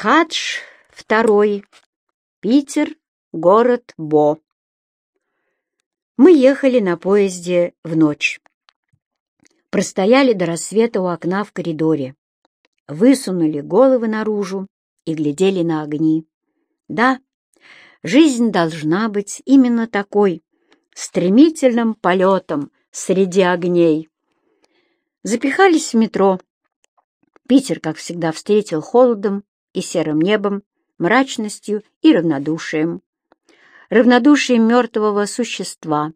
Хадж второй. Питер, город Бо. Мы ехали на поезде в ночь. Простояли до рассвета у окна в коридоре. Высунули головы наружу и глядели на огни. Да, жизнь должна быть именно такой, стремительным полетом среди огней. Запихались в метро. Питер, как всегда, встретил холодом и серым небом, мрачностью и равнодушием. Равнодушием мертвого существа,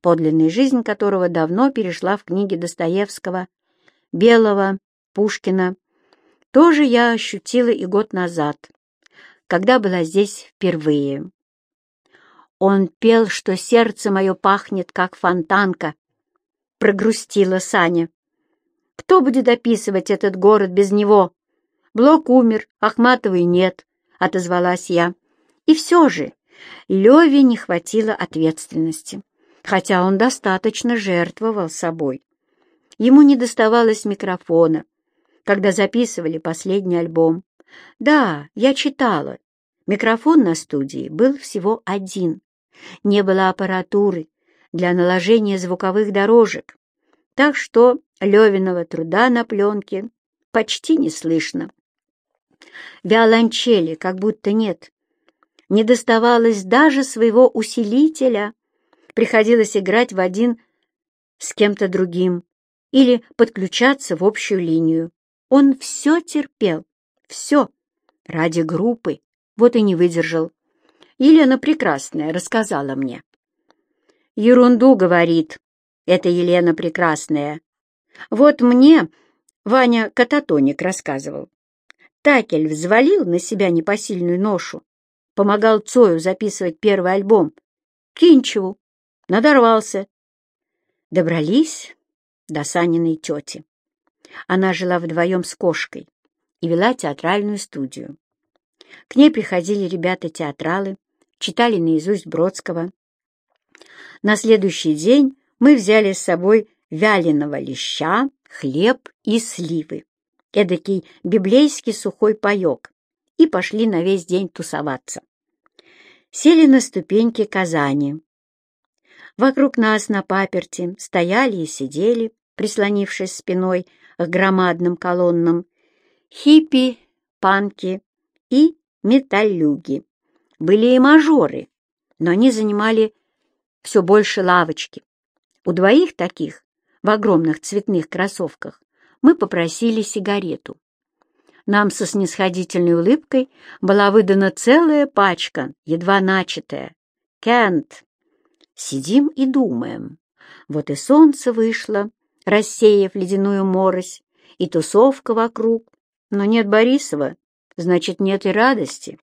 подлинная жизнь которого давно перешла в книги Достоевского, Белого, Пушкина. Тоже я ощутила и год назад, когда была здесь впервые. Он пел, что сердце мое пахнет, как фонтанка, прогрустила Саня. Кто будет описывать этот город без него? Блок умер, Ахматовой нет, — отозвалась я. И все же Леве не хватило ответственности, хотя он достаточно жертвовал собой. Ему не доставалось микрофона, когда записывали последний альбом. Да, я читала. Микрофон на студии был всего один. Не было аппаратуры для наложения звуковых дорожек, так что Левиного труда на пленке почти не слышно. Виолончели как будто нет. Не доставалось даже своего усилителя. Приходилось играть в один с кем-то другим или подключаться в общую линию. Он все терпел, все, ради группы, вот и не выдержал. Елена Прекрасная рассказала мне. «Ерунду, — говорит, — это Елена Прекрасная. Вот мне Ваня Кататоник рассказывал. Такель взвалил на себя непосильную ношу, помогал Цою записывать первый альбом. Кинчеву. Надорвался. Добрались до Саниной тети. Она жила вдвоем с кошкой и вела театральную студию. К ней приходили ребята-театралы, читали наизусть Бродского. На следующий день мы взяли с собой вяленого леща, хлеб и сливы эдакий библейский сухой паек, и пошли на весь день тусоваться. Сели на ступеньки Казани. Вокруг нас на паперти стояли и сидели, прислонившись спиной к громадным колоннам, хиппи, панки и металлюги. Были и мажоры, но они занимали все больше лавочки. У двоих таких в огромных цветных кроссовках мы попросили сигарету. Нам со снисходительной улыбкой была выдана целая пачка, едва начатая. Кент. Сидим и думаем. Вот и солнце вышло, рассеяв ледяную морось, и тусовка вокруг. Но нет Борисова, значит, нет и радости.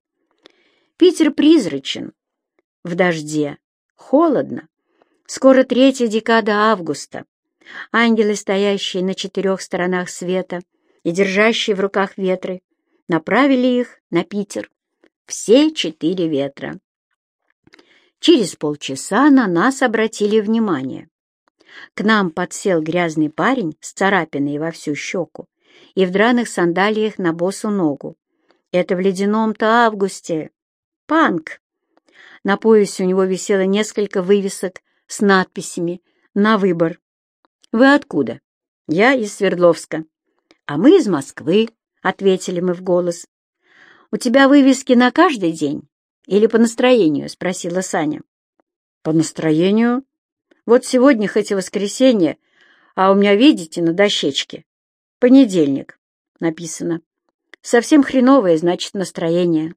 Питер призрачен. В дожде. Холодно. Скоро третья декада августа. Ангелы, стоящие на четырех сторонах света и держащие в руках ветры, направили их на Питер. Все четыре ветра. Через полчаса на нас обратили внимание. К нам подсел грязный парень с царапиной во всю щеку и в драных сандалиях на босу ногу. Это в ледяном-то августе. Панк. На поясе у него висело несколько вывесок с надписями «На выбор». «Вы откуда?» «Я из Свердловска». «А мы из Москвы», — ответили мы в голос. «У тебя вывески на каждый день или по настроению?» — спросила Саня. «По настроению. Вот сегодня хоть и воскресенье, а у меня, видите, на дощечке. Понедельник написано. Совсем хреновое, значит, настроение.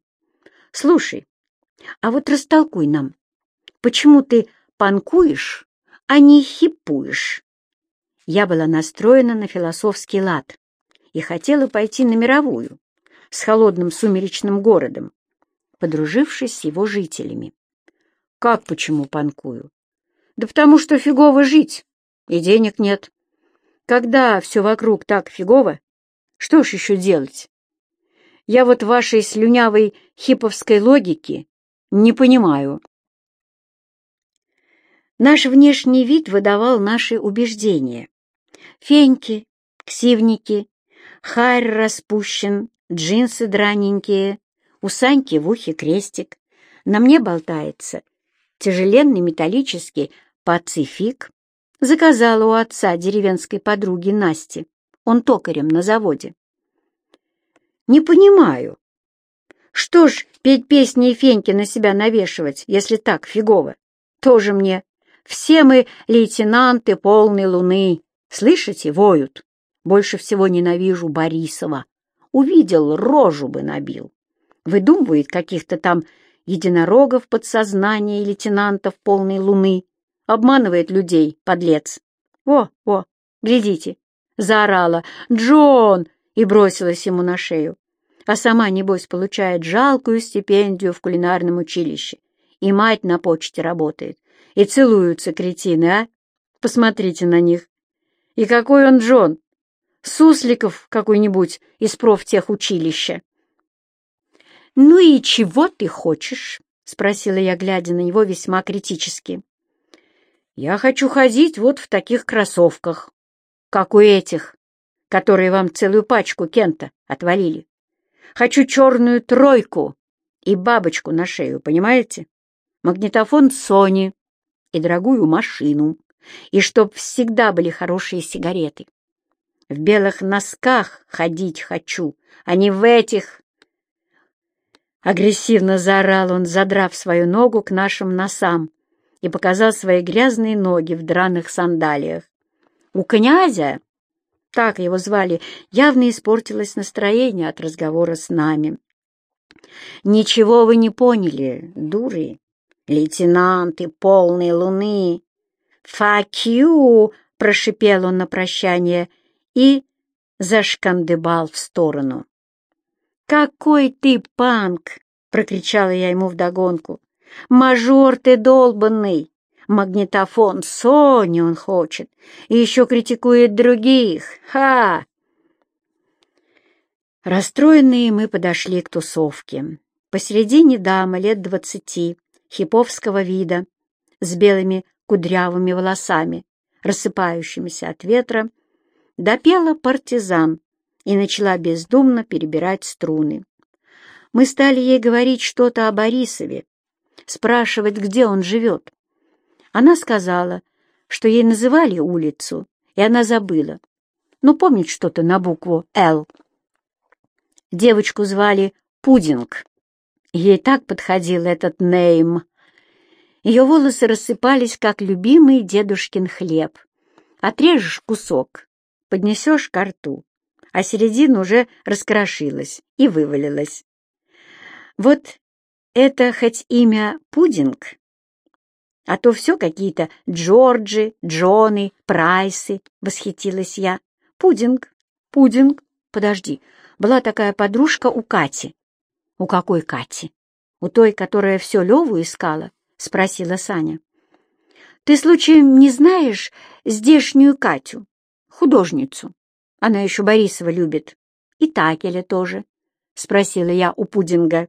Слушай, а вот растолкуй нам, почему ты панкуешь, а не хипуешь?» Я была настроена на философский лад и хотела пойти на мировую, с холодным сумеречным городом, подружившись с его жителями. Как почему панкую? Да потому что фигово жить, и денег нет. Когда все вокруг так фигово, что ж еще делать? Я вот вашей слюнявой хиповской логики не понимаю. Наш внешний вид выдавал наши убеждения. Феньки, ксивники, харь распущен, джинсы драненькие, у Саньки в ухе крестик, на мне болтается тяжеленный металлический пацифик. Заказала у отца деревенской подруги Насти. Он токарем на заводе. Не понимаю, что ж петь песни и феньки на себя навешивать, если так фигово? Тоже мне. Все мы лейтенанты полной луны. Слышите, воют. Больше всего ненавижу Борисова. Увидел, рожу бы набил. Выдумывает каких-то там единорогов подсознания и лейтенантов полной луны. Обманывает людей, подлец. О, о, глядите, заорала «Джон!» и бросилась ему на шею. А сама, небось, получает жалкую стипендию в кулинарном училище. И мать на почте работает. И целуются кретины, а? Посмотрите на них. И какой он Джон! Сусликов какой-нибудь из профтехучилища. «Ну и чего ты хочешь?» — спросила я, глядя на него весьма критически. «Я хочу ходить вот в таких кроссовках, как у этих, которые вам целую пачку Кента отвалили. Хочу черную тройку и бабочку на шею, понимаете? Магнитофон Sony и дорогую машину, и чтоб всегда были хорошие сигареты. В белых носках ходить хочу, а не в этих Агрессивно заорал он, задрав свою ногу к нашим носам и показал свои грязные ноги в драных сандалиях. У князя, так его звали, явно испортилось настроение от разговора с нами. «Ничего вы не поняли, дуры, лейтенанты полной луны!» «Факью!» — прошипел он на прощание и зашкандыбал в сторону. «Какой ты панк!» — прокричала я ему вдогонку. «Мажор ты долбанный! Магнитофон Сони он хочет, и еще критикует других! Ха!» Расстроенные мы подошли к тусовке. Посередине дама лет двадцати, хиповского вида, с белыми кудрявыми волосами, рассыпающимися от ветра, допела партизан и начала бездумно перебирать струны. Мы стали ей говорить что-то о Борисове, спрашивать, где он живет. Она сказала, что ей называли улицу, и она забыла, но ну, помнит что-то на букву «Л». Девочку звали Пудинг. Ей так подходил этот нейм. Ее волосы рассыпались, как любимый дедушкин хлеб. Отрежешь кусок, поднесешь ко рту, а середина уже раскрошилась и вывалилась. Вот это хоть имя Пудинг, а то все какие-то Джорджи, Джоны, Прайсы, восхитилась я. Пудинг, Пудинг, подожди, была такая подружка у Кати. У какой Кати? У той, которая все Леву искала? Спросила Саня. Ты случаем не знаешь здешнюю Катю, художницу? Она еще Борисова любит. И Такеля тоже, — спросила я у Пудинга.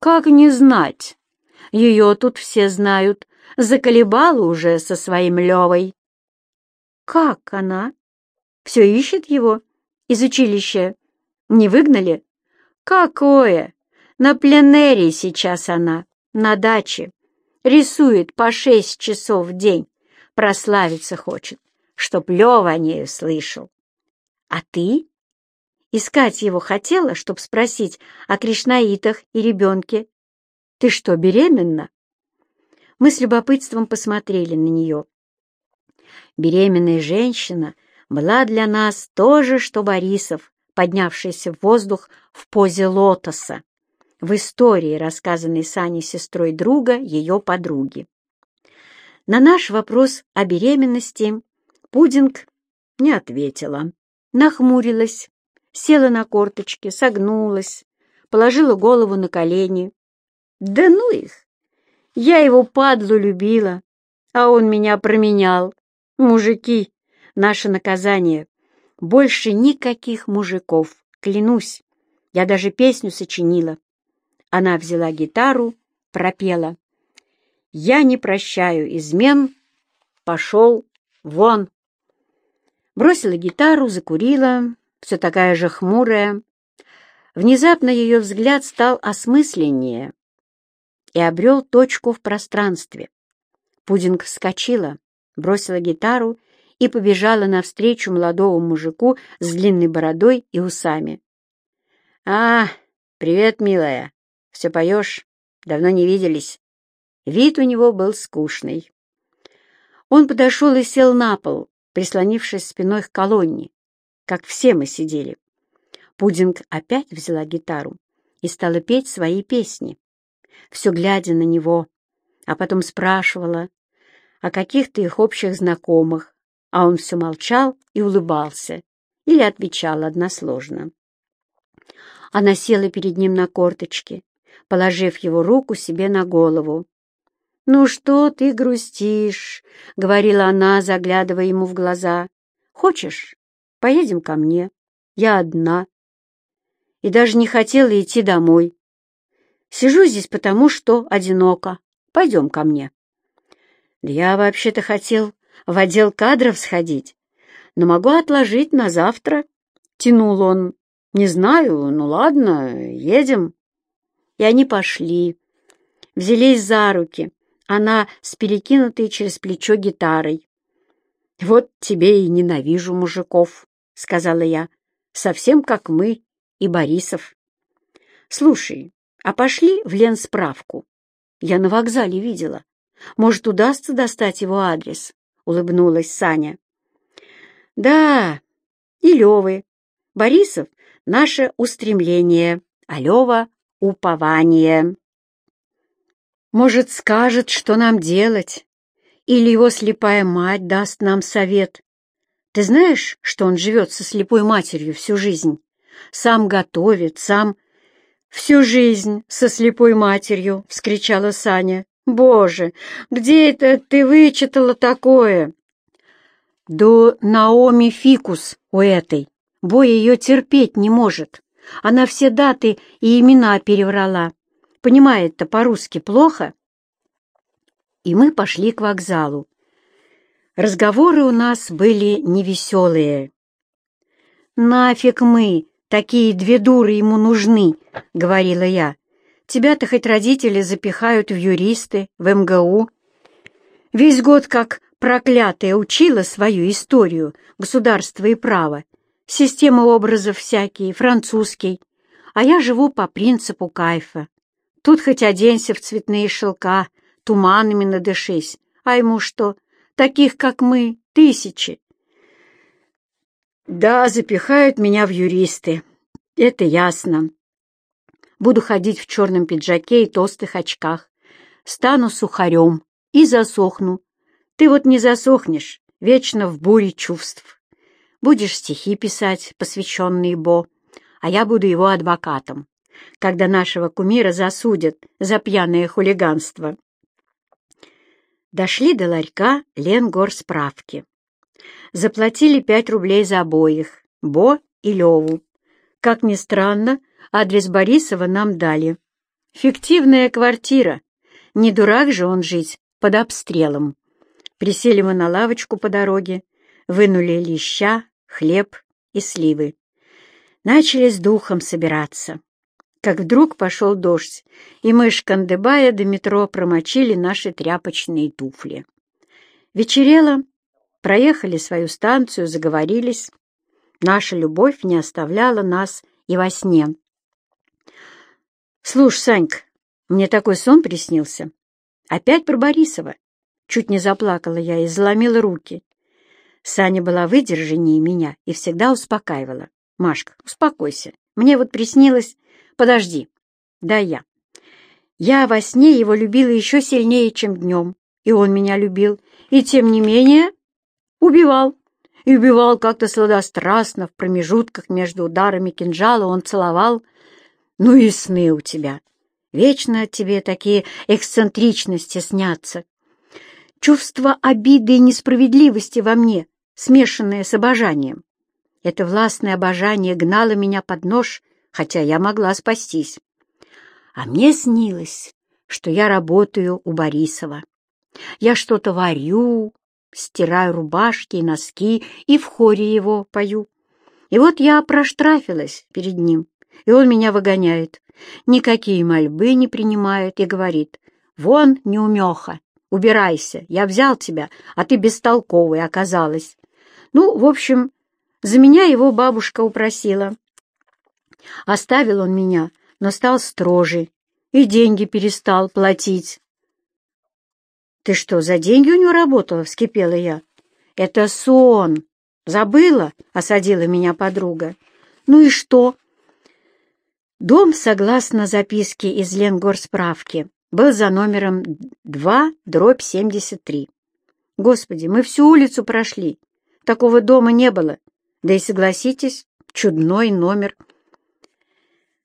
Как не знать? Ее тут все знают. Заколебала уже со своим Левой. Как она? Все ищет его? Из училища? Не выгнали? Какое? На пленэре сейчас она, на даче. Рисует по шесть часов в день. Прославиться хочет, чтоб Лева о ней слышал. А ты? Искать его хотела, чтоб спросить о кришнаитах и ребенке. Ты что, беременна? Мы с любопытством посмотрели на нее. Беременная женщина была для нас то же, что Борисов, поднявшийся в воздух в позе лотоса, в истории, рассказанной Саней сестрой друга, ее подруги. На наш вопрос о беременности Пудинг не ответила нахмурилась, села на корточки, согнулась, положила голову на колени. Да ну их! Я его падлу любила, а он меня променял. Мужики, наше наказание. Больше никаких мужиков, клянусь. Я даже песню сочинила. Она взяла гитару, пропела. «Я не прощаю измен, пошел вон» бросила гитару, закурила, все такая же хмурая. Внезапно ее взгляд стал осмысленнее и обрел точку в пространстве. Пудинг вскочила, бросила гитару и побежала навстречу молодому мужику с длинной бородой и усами. «А, привет, милая! Все поешь? Давно не виделись». Вид у него был скучный. Он подошел и сел на пол, прислонившись спиной к колонне, как все мы сидели. Пудинг опять взяла гитару и стала петь свои песни, все глядя на него, а потом спрашивала о каких-то их общих знакомых, а он все молчал и улыбался или отвечал односложно. Она села перед ним на корточки, положив его руку себе на голову. «Ну что ты грустишь?» — говорила она, заглядывая ему в глаза. «Хочешь, поедем ко мне? Я одна и даже не хотела идти домой. Сижу здесь потому, что одиноко. Пойдем ко мне. Я вообще-то хотел в отдел кадров сходить, но могу отложить на завтра. Тянул он. Не знаю, ну ладно, едем. И они пошли. Взялись за руки. Она с перекинутой через плечо гитарой. «Вот тебе и ненавижу мужиков», — сказала я, — «совсем как мы, и Борисов. Слушай, а пошли в Ленсправку? Я на вокзале видела. Может, удастся достать его адрес? Улыбнулась Саня. Да, и Левы. Борисов — наше устремление, а Лева — упование. Может, скажет, что нам делать, или его слепая мать даст нам совет. Ты знаешь, что он живет со слепой матерью всю жизнь? сам готовит, сам... «Всю жизнь со слепой матерью!» — вскричала Саня. «Боже, где это ты вычитала такое?» «До Наоми Фикус у этой. Бой ее терпеть не может. Она все даты и имена переврала. Понимает-то по-русски плохо?» И мы пошли к вокзалу. Разговоры у нас были невеселые. «Нафиг мы!» Такие две дуры ему нужны, — говорила я. Тебя-то хоть родители запихают в юристы, в МГУ. Весь год как проклятая учила свою историю, государство и право, система образов всякие, французский, а я живу по принципу кайфа. Тут хоть оденься в цветные шелка, туманами надышись, а ему что, таких, как мы, тысячи. Да, запихают меня в юристы. Это ясно. Буду ходить в черном пиджаке и толстых очках. Стану сухарем и засохну. Ты вот не засохнешь, вечно в буре чувств. Будешь стихи писать, посвященные Бо, а я буду его адвокатом, когда нашего кумира засудят за пьяное хулиганство. Дошли до ларька Ленгор справки. Заплатили пять рублей за обоих, Бо и Леву. Как ни странно, адрес Борисова нам дали. Фиктивная квартира. Не дурак же он жить под обстрелом. Присели мы на лавочку по дороге, вынули леща, хлеб и сливы. Начали с духом собираться. Как вдруг пошел дождь, и мы, шкандыбая до метро, промочили наши тряпочные туфли. Вечерело, проехали свою станцию, заговорились. Наша любовь не оставляла нас и во сне. «Слушай, Санька, мне такой сон приснился. Опять про Борисова». Чуть не заплакала я и заломила руки. Саня была выдержаннее меня и всегда успокаивала. «Машка, успокойся. Мне вот приснилось... Подожди. Да я. Я во сне его любила еще сильнее, чем днем, и он меня любил. И тем не менее Убивал. И убивал как-то сладострастно, в промежутках между ударами кинжала он целовал. Ну и сны у тебя. Вечно тебе такие эксцентричности снятся. Чувство обиды и несправедливости во мне, смешанное с обожанием. Это властное обожание гнало меня под нож, хотя я могла спастись. А мне снилось, что я работаю у Борисова. Я что-то варю, стираю рубашки и носки и в хоре его пою. И вот я проштрафилась перед ним, и он меня выгоняет. Никакие мольбы не принимает и говорит, «Вон, неумеха, убирайся, я взял тебя, а ты бестолковый оказалась». Ну, в общем, за меня его бабушка упросила. Оставил он меня, но стал строже, и деньги перестал платить. «Ты что, за деньги у него работала?» — вскипела я. «Это сон. Забыла?» — осадила меня подруга. «Ну и что?» Дом, согласно записке из Ленгорсправки, был за номером 2, дробь 73. Господи, мы всю улицу прошли. Такого дома не было. Да и согласитесь, чудной номер.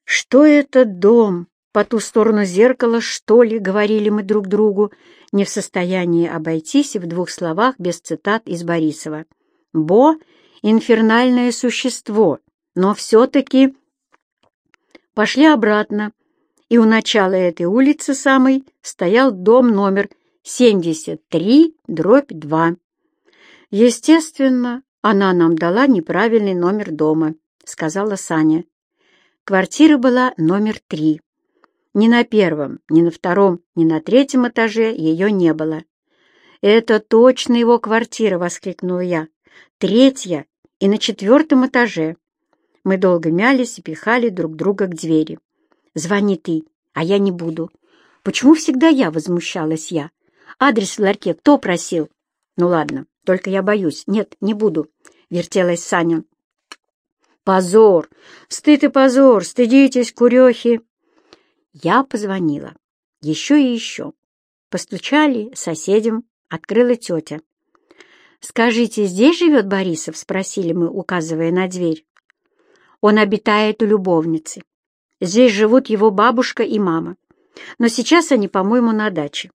Что это дом? По ту сторону зеркала, что ли, говорили мы друг другу, не в состоянии обойтись в двух словах без цитат из Борисова. Бо — инфернальное существо, но все-таки... Пошли обратно, и у начала этой улицы самой стоял дом номер 73, дробь 2. Естественно, она нам дала неправильный номер дома, сказала Саня. Квартира была номер три. Ни на первом, ни на втором, ни на третьем этаже ее не было. «Это точно его квартира!» — воскликнула я. «Третья и на четвертом этаже». Мы долго мялись и пихали друг друга к двери. «Звони ты, а я не буду». «Почему всегда я?» — возмущалась я. «Адрес в ларьке кто просил?» «Ну ладно, только я боюсь. Нет, не буду», — вертелась Саня. «Позор! Стыд и позор! Стыдитесь, курехи!» Я позвонила. Еще и еще. Постучали соседям, открыла тетя. «Скажите, здесь живет Борисов?» — спросили мы, указывая на дверь. «Он обитает у любовницы. Здесь живут его бабушка и мама. Но сейчас они, по-моему, на даче.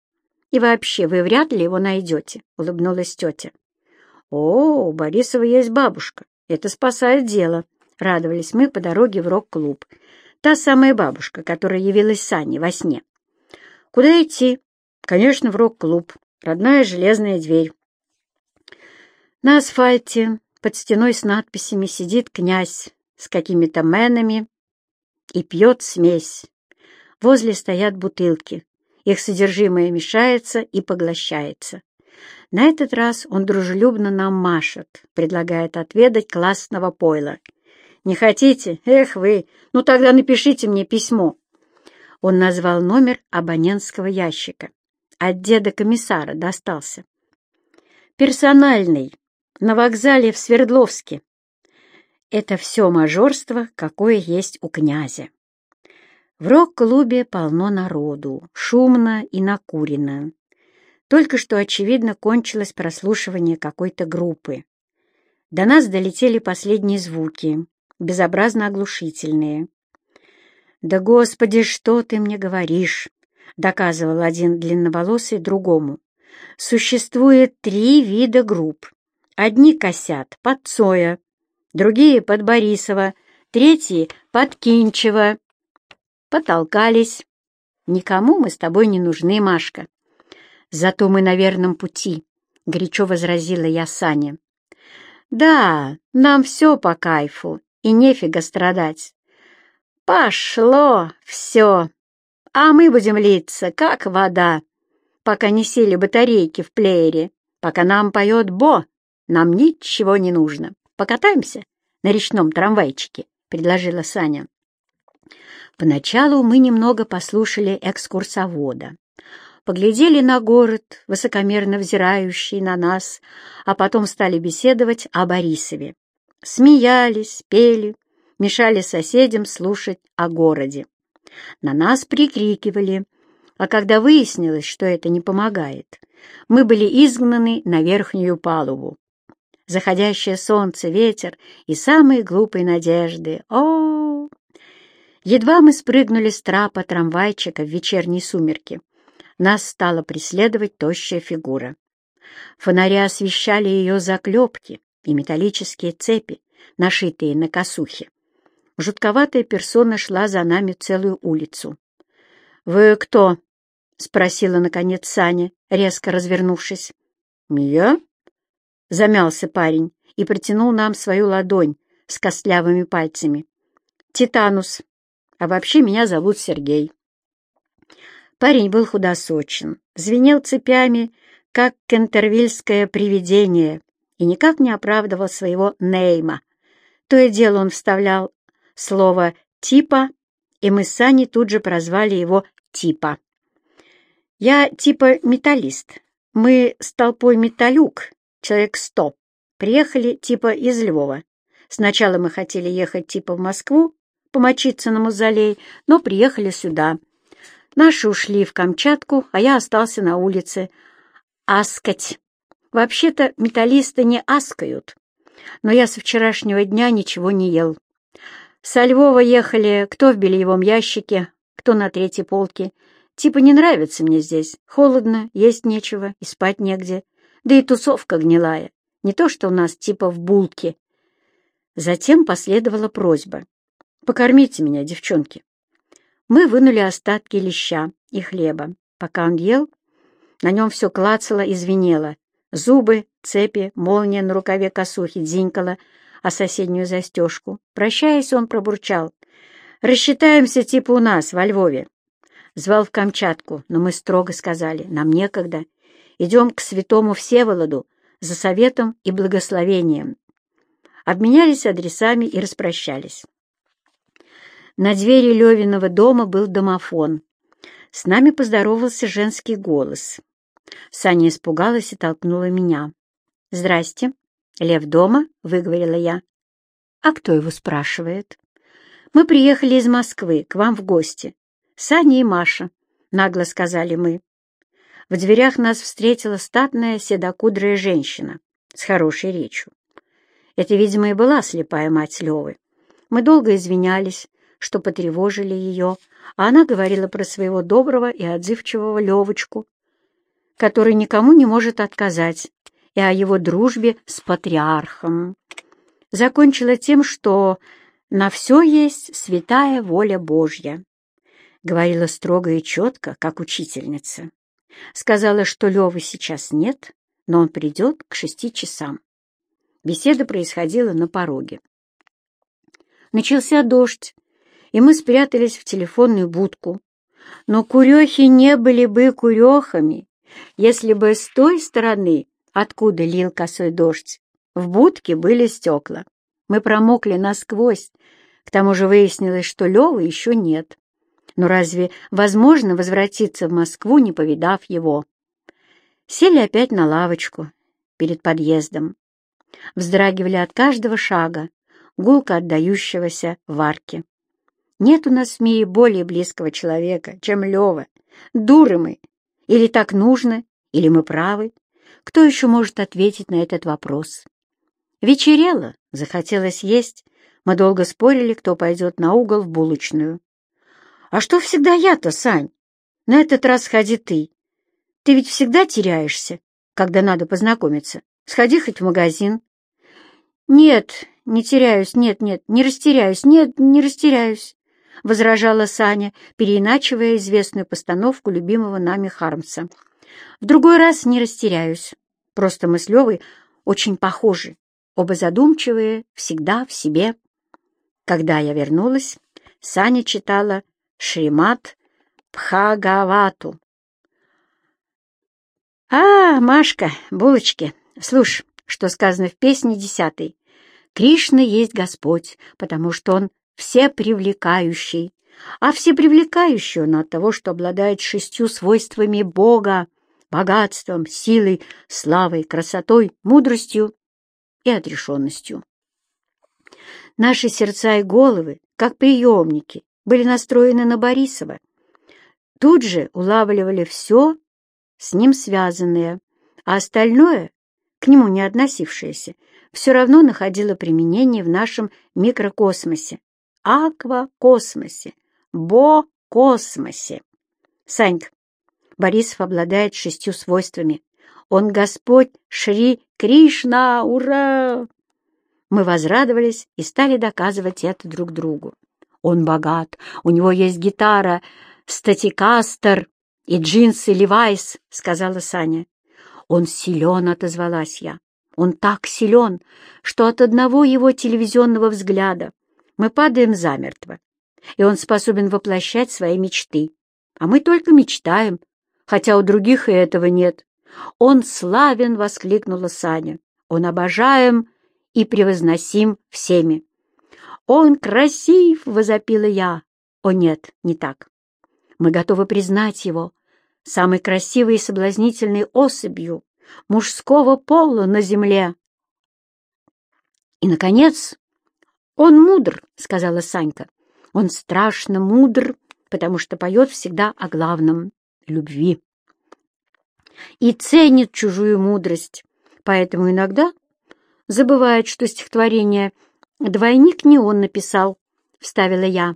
И вообще, вы вряд ли его найдете», — улыбнулась тетя. «О, у Борисова есть бабушка. Это спасает дело», — радовались мы по дороге в рок-клуб. Та самая бабушка, которая явилась Сане во сне. Куда идти? Конечно, в рок-клуб. Родная железная дверь. На асфальте под стеной с надписями сидит князь с какими-то менами и пьет смесь. Возле стоят бутылки. Их содержимое мешается и поглощается. На этот раз он дружелюбно нам машет, предлагает отведать классного пойла — не хотите? Эх вы! Ну тогда напишите мне письмо. Он назвал номер абонентского ящика. От деда комиссара достался. Персональный. На вокзале в Свердловске. Это все мажорство, какое есть у князя. В рок-клубе полно народу, шумно и накурено. Только что, очевидно, кончилось прослушивание какой-то группы. До нас долетели последние звуки безобразно оглушительные. «Да, Господи, что ты мне говоришь?» — доказывал один длинноволосый другому. «Существует три вида групп. Одни косят под Цоя, другие под Борисова, третьи под Кинчева. Потолкались. Никому мы с тобой не нужны, Машка. Зато мы на верном пути», — горячо возразила я Сане. «Да, нам все по кайфу, и нефига страдать. Пошло все, а мы будем литься, как вода, пока не сели батарейки в плеере, пока нам поет Бо, нам ничего не нужно. Покатаемся на речном трамвайчике, — предложила Саня. Поначалу мы немного послушали экскурсовода, поглядели на город, высокомерно взирающий на нас, а потом стали беседовать о Борисове. Смеялись, пели, мешали соседям слушать о городе. На нас прикрикивали, а когда выяснилось, что это не помогает, мы были изгнаны на верхнюю палубу. Заходящее солнце, ветер и самые глупые надежды. О! Едва мы спрыгнули с трапа трамвайчика в вечерние сумерки. Нас стала преследовать тощая фигура. Фонари освещали ее заклепки, и металлические цепи, нашитые на косухе. Жутковатая персона шла за нами целую улицу. «Вы кто?» — спросила, наконец, Саня, резко развернувшись. «Я?» — замялся парень и протянул нам свою ладонь с костлявыми пальцами. Титанус. А вообще меня зовут Сергей. Парень был худосочен, звенел цепями, как кентервильское привидение, и никак не оправдывал своего нейма. То и дело он вставлял слово «типа», и мы с Саней тут же прозвали его «типа». Я типа металлист. Мы с толпой металюк, человек сто, приехали типа из Львова. Сначала мы хотели ехать типа в Москву, помочиться на мавзолей, но приехали сюда. Наши ушли в Камчатку, а я остался на улице. Аскать. Вообще-то металлисты не аскают. Но я со вчерашнего дня ничего не ел. Со Львова ехали кто в бельевом ящике, кто на третьей полке. Типа не нравится мне здесь. Холодно, есть нечего и спать негде. Да и тусовка гнилая. Не то, что у нас типа в булке. Затем последовала просьба. «Покормите меня, девчонки». Мы вынули остатки леща и хлеба. Пока он ел, на нем все клацало и звенело. Зубы, цепи, молния на рукаве косухи дзинькала о соседнюю застежку. Прощаясь, он пробурчал. «Рассчитаемся типа у нас, во Львове». Звал в Камчатку, но мы строго сказали, нам некогда. Идем к святому Всеволоду за советом и благословением. Обменялись адресами и распрощались. На двери Левиного дома был домофон. С нами поздоровался женский голос. Саня испугалась и толкнула меня. «Здрасте. Лев дома?» — выговорила я. «А кто его спрашивает?» «Мы приехали из Москвы, к вам в гости. Саня и Маша», — нагло сказали мы. В дверях нас встретила статная седокудрая женщина с хорошей речью. Это, видимо, и была слепая мать Левы. Мы долго извинялись, что потревожили ее, а она говорила про своего доброго и отзывчивого Левочку, который никому не может отказать, и о его дружбе с патриархом. Закончила тем, что на все есть святая воля Божья. Говорила строго и четко, как учительница. Сказала, что Левы сейчас нет, но он придет к шести часам. Беседа происходила на пороге. Начался дождь, и мы спрятались в телефонную будку. Но курехи не были бы курехами, если бы с той стороны, откуда лил косой дождь, в будке были стекла. Мы промокли насквозь, к тому же выяснилось, что Лёвы еще нет. Но разве возможно возвратиться в Москву, не повидав его? Сели опять на лавочку перед подъездом. Вздрагивали от каждого шага, гулко отдающегося в арке. Нет у нас в мире более близкого человека, чем Лева. Дуры мы. Или так нужно, или мы правы. Кто еще может ответить на этот вопрос? Вечерело, захотелось есть. Мы долго спорили, кто пойдет на угол в булочную. «А что всегда я-то, Сань? На этот раз ходи ты. Ты ведь всегда теряешься, когда надо познакомиться. Сходи хоть в магазин». «Нет, не теряюсь, нет, нет, не растеряюсь, нет, не растеряюсь. — возражала Саня, переиначивая известную постановку любимого нами Хармса. «В другой раз не растеряюсь. Просто мы с Левой очень похожи, оба задумчивые, всегда в себе». Когда я вернулась, Саня читала Шримат Пхагавату. «А, Машка, булочки, слушай, что сказано в песне десятой. Кришна есть Господь, потому что Он всепривлекающий, а всепривлекающий он от того, что обладает шестью свойствами Бога, богатством, силой, славой, красотой, мудростью и отрешенностью. Наши сердца и головы, как приемники, были настроены на Борисова. Тут же улавливали все с ним связанное, а остальное, к нему не относившееся, все равно находило применение в нашем микрокосмосе, аквакосмосе, бо-космосе. Санька, Борисов обладает шестью свойствами. Он Господь Шри Кришна, ура! Мы возрадовались и стали доказывать это друг другу. Он богат, у него есть гитара, статикастер и джинсы Левайс, сказала Саня. Он силен, отозвалась я. Он так силен, что от одного его телевизионного взгляда мы падаем замертво, и он способен воплощать свои мечты. А мы только мечтаем, хотя у других и этого нет. «Он славен!» — воскликнула Саня. «Он обожаем и превозносим всеми!» «Он красив!» — возопила я. «О нет, не так. Мы готовы признать его самой красивой и соблазнительной особью мужского пола на земле». «И, наконец, он мудр», — сказала Санька. «Он страшно мудр, потому что поет всегда о главном — любви» и ценит чужую мудрость, поэтому иногда забывает, что стихотворение «Двойник не он написал», — вставила я,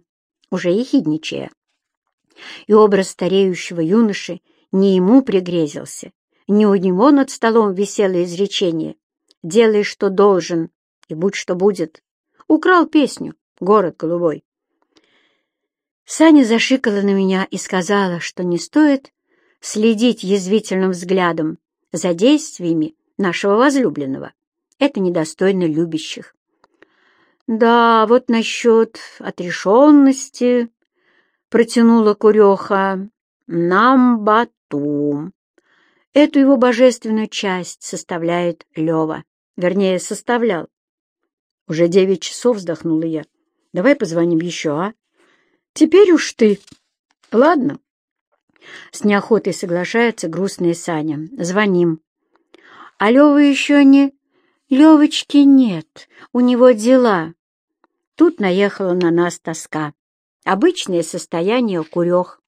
уже ехидничая. И образ стареющего юноши не ему пригрезился, не у него над столом висело изречение «Делай, что должен, и будь, что будет». Украл песню «Город голубой». Саня зашикала на меня и сказала, что не стоит следить язвительным взглядом за действиями нашего возлюбленного. Это недостойно любящих. «Да, вот насчет отрешенности», — протянула Куреха, — «нам бату». Эту его божественную часть составляет Лева. Вернее, составлял. Уже девять часов вздохнула я. Давай позвоним еще, а? Теперь уж ты. Ладно. С неохотой соглашается грустная Саня. Звоним. А Лёва еще не... Левочки нет, у него дела. Тут наехала на нас тоска. Обычное состояние курех.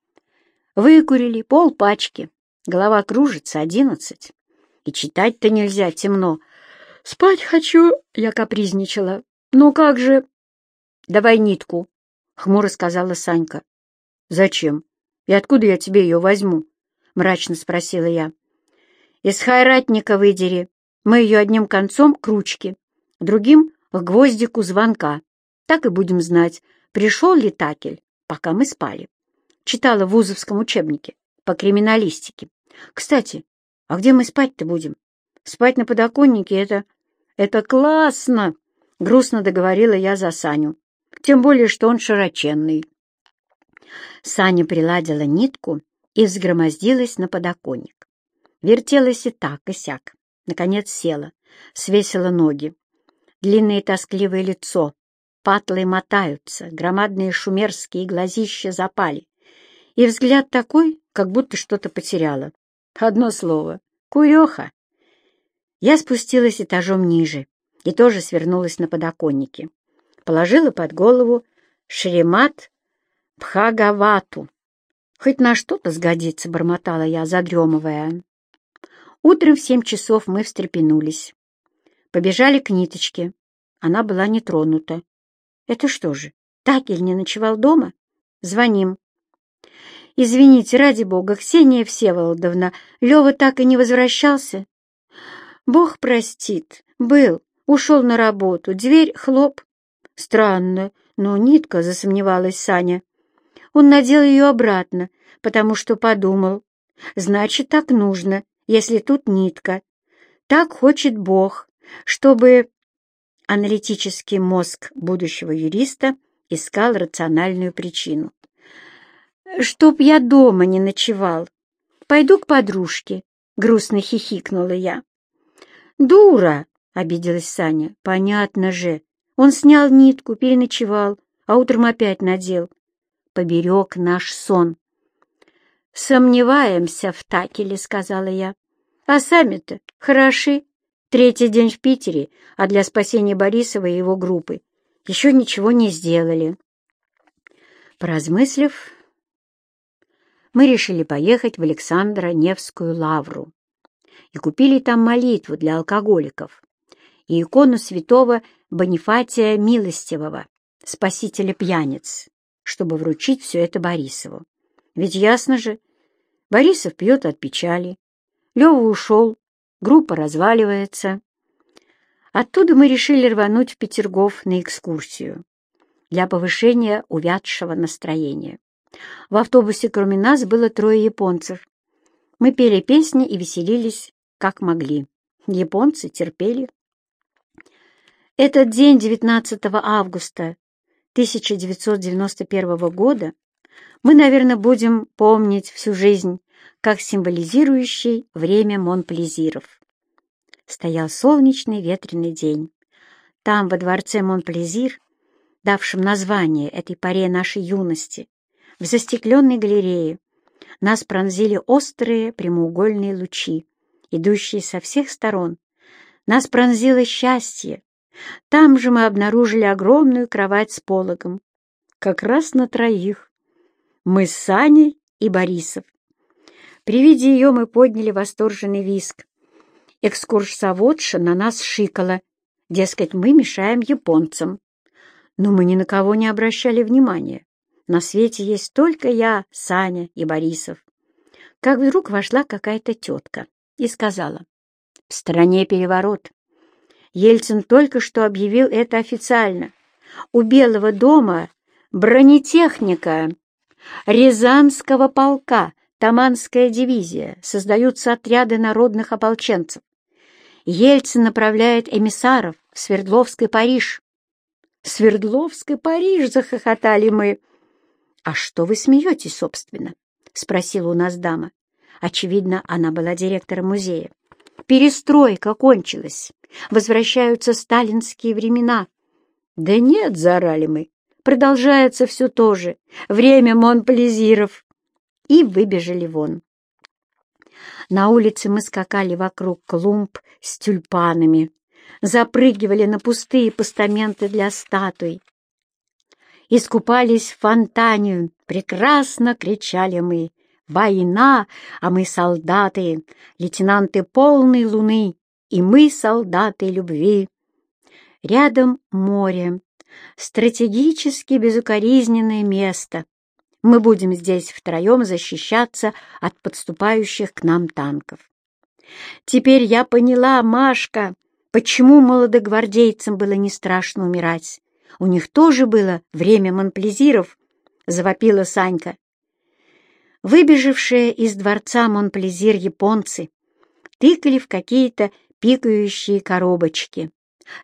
Выкурили пол пачки. Голова кружится одиннадцать. И читать-то нельзя, темно. Спать хочу, я капризничала. Ну как же... Давай нитку, — хмуро сказала Санька. Зачем? «И откуда я тебе ее возьму?» — мрачно спросила я. «Из хайратника выдери. Мы ее одним концом к ручке, другим — к гвоздику звонка. Так и будем знать, пришел ли Такель, пока мы спали». Читала в вузовском учебнике по криминалистике. «Кстати, а где мы спать-то будем? Спать на подоконнике — это... это классно!» — грустно договорила я за Саню. Тем более, что он широченный. Саня приладила нитку и взгромоздилась на подоконник. Вертелась и так, и сяк. Наконец села, свесила ноги. Длинное тоскливое лицо, патлы мотаются, громадные шумерские глазища запали. И взгляд такой, как будто что-то потеряла. Одно слово — куреха. Я спустилась этажом ниже и тоже свернулась на подоконнике. Положила под голову шремат Пхагавату. Хоть на что-то сгодится, бормотала я, задремывая. Утром в семь часов мы встрепенулись. Побежали к ниточке. Она была не тронута. Это что же, Такель не ночевал дома? Звоним. Извините, ради бога, Ксения Всеволодовна, Лева так и не возвращался? Бог простит. Был. Ушел на работу. Дверь хлоп. Странно, но нитка, засомневалась Саня. Он надел ее обратно, потому что подумал, значит, так нужно, если тут нитка. Так хочет Бог, чтобы аналитический мозг будущего юриста искал рациональную причину. «Чтоб я дома не ночевал. Пойду к подружке», — грустно хихикнула я. «Дура!» — обиделась Саня. «Понятно же. Он снял нитку, переночевал, а утром опять надел поберег наш сон. «Сомневаемся в Такеле», — сказала я. «А сами-то хороши. Третий день в Питере, а для спасения Борисова и его группы еще ничего не сделали». Поразмыслив, мы решили поехать в Александро-Невскую лавру и купили там молитву для алкоголиков и икону святого Бонифатия Милостивого, спасителя пьяниц чтобы вручить все это Борисову. Ведь ясно же, Борисов пьет от печали. Лева ушел, группа разваливается. Оттуда мы решили рвануть в Петергоф на экскурсию для повышения увядшего настроения. В автобусе кроме нас было трое японцев. Мы пели песни и веселились, как могли. Японцы терпели. Этот день, 19 августа 1991 года мы, наверное, будем помнить всю жизнь как символизирующий время Монплезиров. Стоял солнечный ветреный день. Там, во дворце Монплезир, давшем название этой поре нашей юности, в застекленной галерее, нас пронзили острые прямоугольные лучи, идущие со всех сторон. Нас пронзило счастье. Там же мы обнаружили огромную кровать с пологом. Как раз на троих. Мы с Саней и Борисов. При виде ее мы подняли восторженный виск. Экскурсоводша на нас шикала. Дескать, мы мешаем японцам. Но мы ни на кого не обращали внимания. На свете есть только я, Саня и Борисов. Как вдруг вошла какая-то тетка и сказала, «В стране переворот. Ельцин только что объявил это официально. У Белого дома бронетехника Рязанского полка, Таманская дивизия, создаются отряды народных ополченцев. Ельцин направляет эмиссаров в Свердловский Париж. «Свердловский Париж!» — захохотали мы. «А что вы смеетесь, собственно?» — спросила у нас дама. Очевидно, она была директором музея. «Перестройка кончилась. Возвращаются сталинские времена». «Да нет», — заорали мы, — «продолжается все то же. Время Монплезиров». И выбежали вон. На улице мы скакали вокруг клумб с тюльпанами, запрыгивали на пустые постаменты для статуй, искупались в фонтане, прекрасно кричали мы. «Война! А мы солдаты, лейтенанты полной луны, и мы солдаты любви!» Рядом море, стратегически безукоризненное место. Мы будем здесь втроем защищаться от подступающих к нам танков. Теперь я поняла, Машка, почему молодогвардейцам было не страшно умирать. У них тоже было время монплезиров, — завопила Санька. Выбежавшие из дворца Монплезир японцы тыкали в какие-то пикающие коробочки.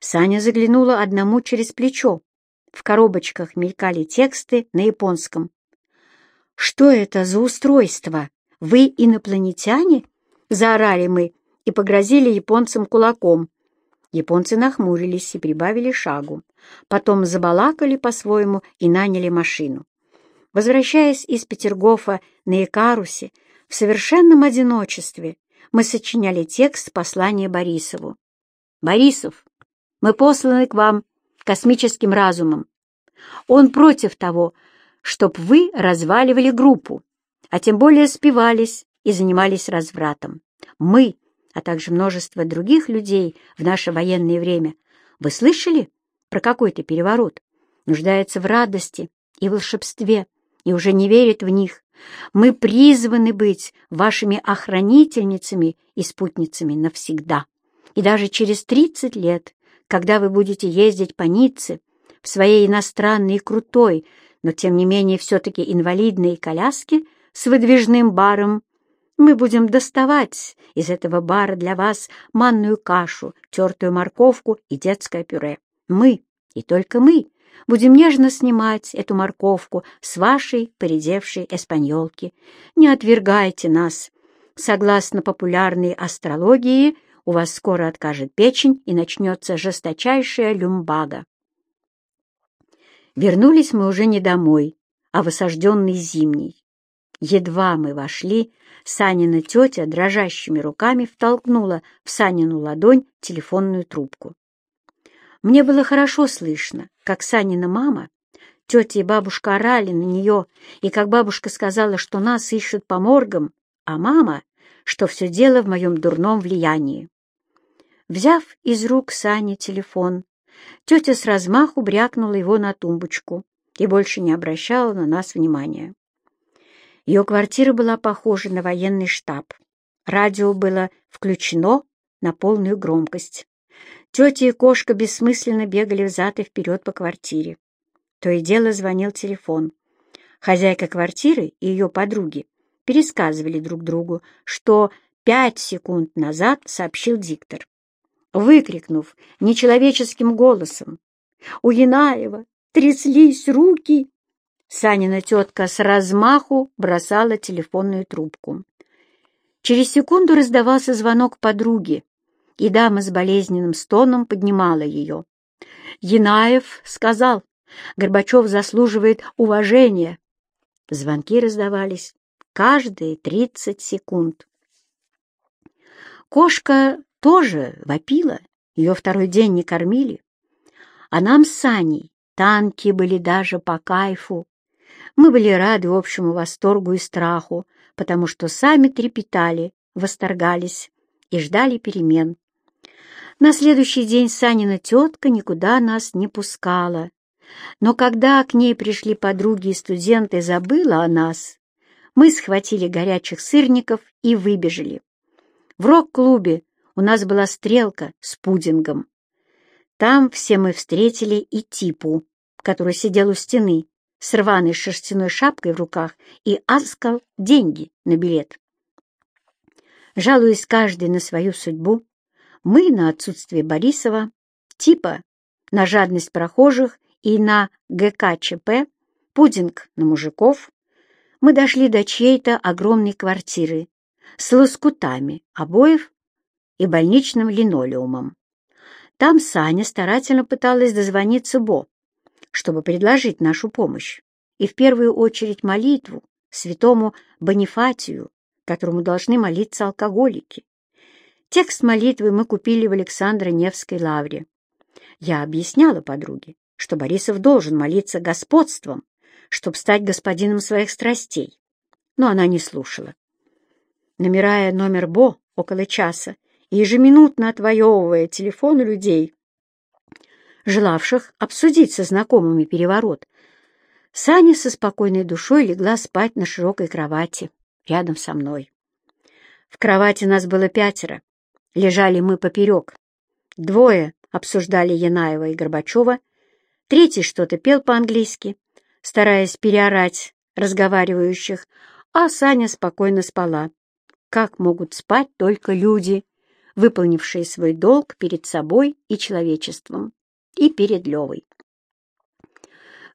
Саня заглянула одному через плечо. В коробочках мелькали тексты на японском. «Что это за устройство? Вы инопланетяне?» — заорали мы и погрозили японцам кулаком. Японцы нахмурились и прибавили шагу. Потом забалакали по-своему и наняли машину. Возвращаясь из Петергофа на Икарусе, в совершенном одиночестве, мы сочиняли текст послания Борисову. «Борисов, мы посланы к вам космическим разумом. Он против того, чтоб вы разваливали группу, а тем более спивались и занимались развратом. Мы, а также множество других людей в наше военное время, вы слышали про какой-то переворот, нуждается в радости и волшебстве, и уже не верит в них. Мы призваны быть вашими охранительницами и спутницами навсегда. И даже через 30 лет, когда вы будете ездить по Ницце в своей иностранной и крутой, но тем не менее все-таки инвалидной коляске с выдвижным баром, мы будем доставать из этого бара для вас манную кашу, тертую морковку и детское пюре. Мы, и только мы, будем нежно снимать эту морковку с вашей поредевшей эспаньолки. Не отвергайте нас. Согласно популярной астрологии, у вас скоро откажет печень и начнется жесточайшая люмбага. Вернулись мы уже не домой, а в осажденный зимний. Едва мы вошли, Санина тетя дрожащими руками втолкнула в Санину ладонь телефонную трубку. Мне было хорошо слышно, как Санина мама, тетя и бабушка орали на нее, и как бабушка сказала, что нас ищут по моргам, а мама, что все дело в моем дурном влиянии. Взяв из рук Сани телефон, Тетя с размаху брякнула его на тумбочку и больше не обращала на нас внимания. Ее квартира была похожа на военный штаб. Радио было включено на полную громкость. Тетя и кошка бессмысленно бегали взад и вперед по квартире. То и дело звонил телефон. Хозяйка квартиры и ее подруги пересказывали друг другу, что пять секунд назад сообщил диктор выкрикнув нечеловеческим голосом «У Янаева! тряслись руки. Санина тетка с размаху бросала телефонную трубку. Через секунду раздавался звонок подруги, и дама с болезненным стоном поднимала ее. Янаев сказал, Горбачев заслуживает уважения. Звонки раздавались каждые тридцать секунд. Кошка тоже вопила, ее второй день не кормили. А нам с Саней танки были даже по кайфу. Мы были рады общему восторгу и страху, потому что сами трепетали, восторгались и ждали перемен. На следующий день Санина тетка никуда нас не пускала. Но когда к ней пришли подруги и студенты, забыла о нас. Мы схватили горячих сырников и выбежали. В рок-клубе у нас была стрелка с пудингом. Там все мы встретили и Типу, который сидел у стены с рваной шерстяной шапкой в руках и аскал деньги на билет. Жалуясь каждый на свою судьбу, мы на отсутствие Борисова, Типа на жадность прохожих и на ГКЧП, пудинг на мужиков, мы дошли до чьей-то огромной квартиры с лоскутами обоев и больничным линолеумом. Там Саня старательно пыталась дозвониться Бо, чтобы предложить нашу помощь, и в первую очередь молитву святому Бонифатию, которому должны молиться алкоголики. Текст молитвы мы купили в Александро-Невской лавре. Я объясняла подруге, что Борисов должен молиться господством, чтобы стать господином своих страстей, но она не слушала. Намирая номер Бо около часа и ежеминутно отвоевывая телефоны людей, желавших обсудить со знакомыми переворот, Саня со спокойной душой легла спать на широкой кровати рядом со мной. В кровати нас было пятеро. Лежали мы поперек. Двое обсуждали Янаева и Горбачева, третий что-то пел по-английски, стараясь переорать разговаривающих, а Саня спокойно спала. Как могут спать только люди, выполнившие свой долг перед собой и человечеством, и перед Левой.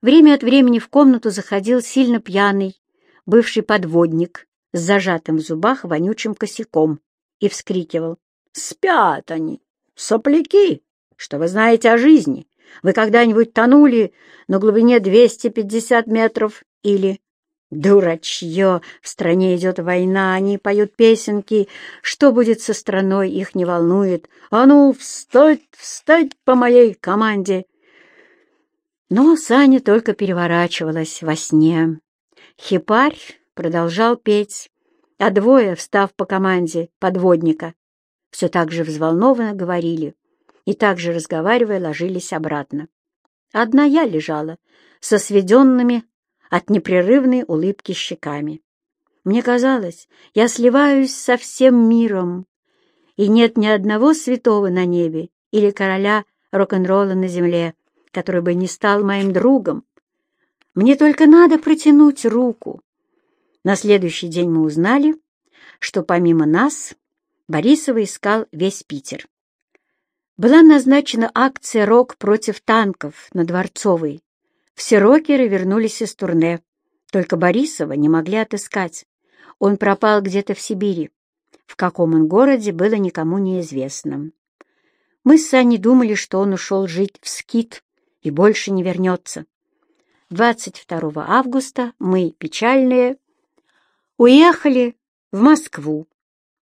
Время от времени в комнату заходил сильно пьяный, бывший подводник с зажатым в зубах вонючим косяком и вскрикивал. «Спят они! Сопляки! Что вы знаете о жизни? Вы когда-нибудь тонули на глубине 250 метров или Дурачье! В стране идет война, они поют песенки. Что будет со страной, их не волнует. А ну, встать, встать по моей команде! Но Саня только переворачивалась во сне. Хипарь продолжал петь, а двое, встав по команде подводника, все так же взволнованно говорили и так же разговаривая ложились обратно. Одна я лежала со сведенными от непрерывной улыбки щеками. Мне казалось, я сливаюсь со всем миром, и нет ни одного святого на небе или короля рок-н-ролла на земле, который бы не стал моим другом. Мне только надо протянуть руку. На следующий день мы узнали, что помимо нас Борисова искал весь Питер. Была назначена акция «Рок против танков» на Дворцовой, все рокеры вернулись из турне, только Борисова не могли отыскать. Он пропал где-то в Сибири. В каком он городе, было никому неизвестно. Мы с Саней думали, что он ушел жить в Скит и больше не вернется. 22 августа мы, печальные, уехали в Москву